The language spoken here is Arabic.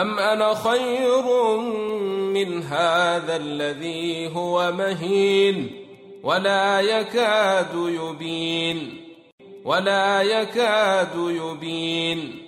أم أنا خير من هذا الذي هو مهين ولا يكاد يبين ولا يكاد يبين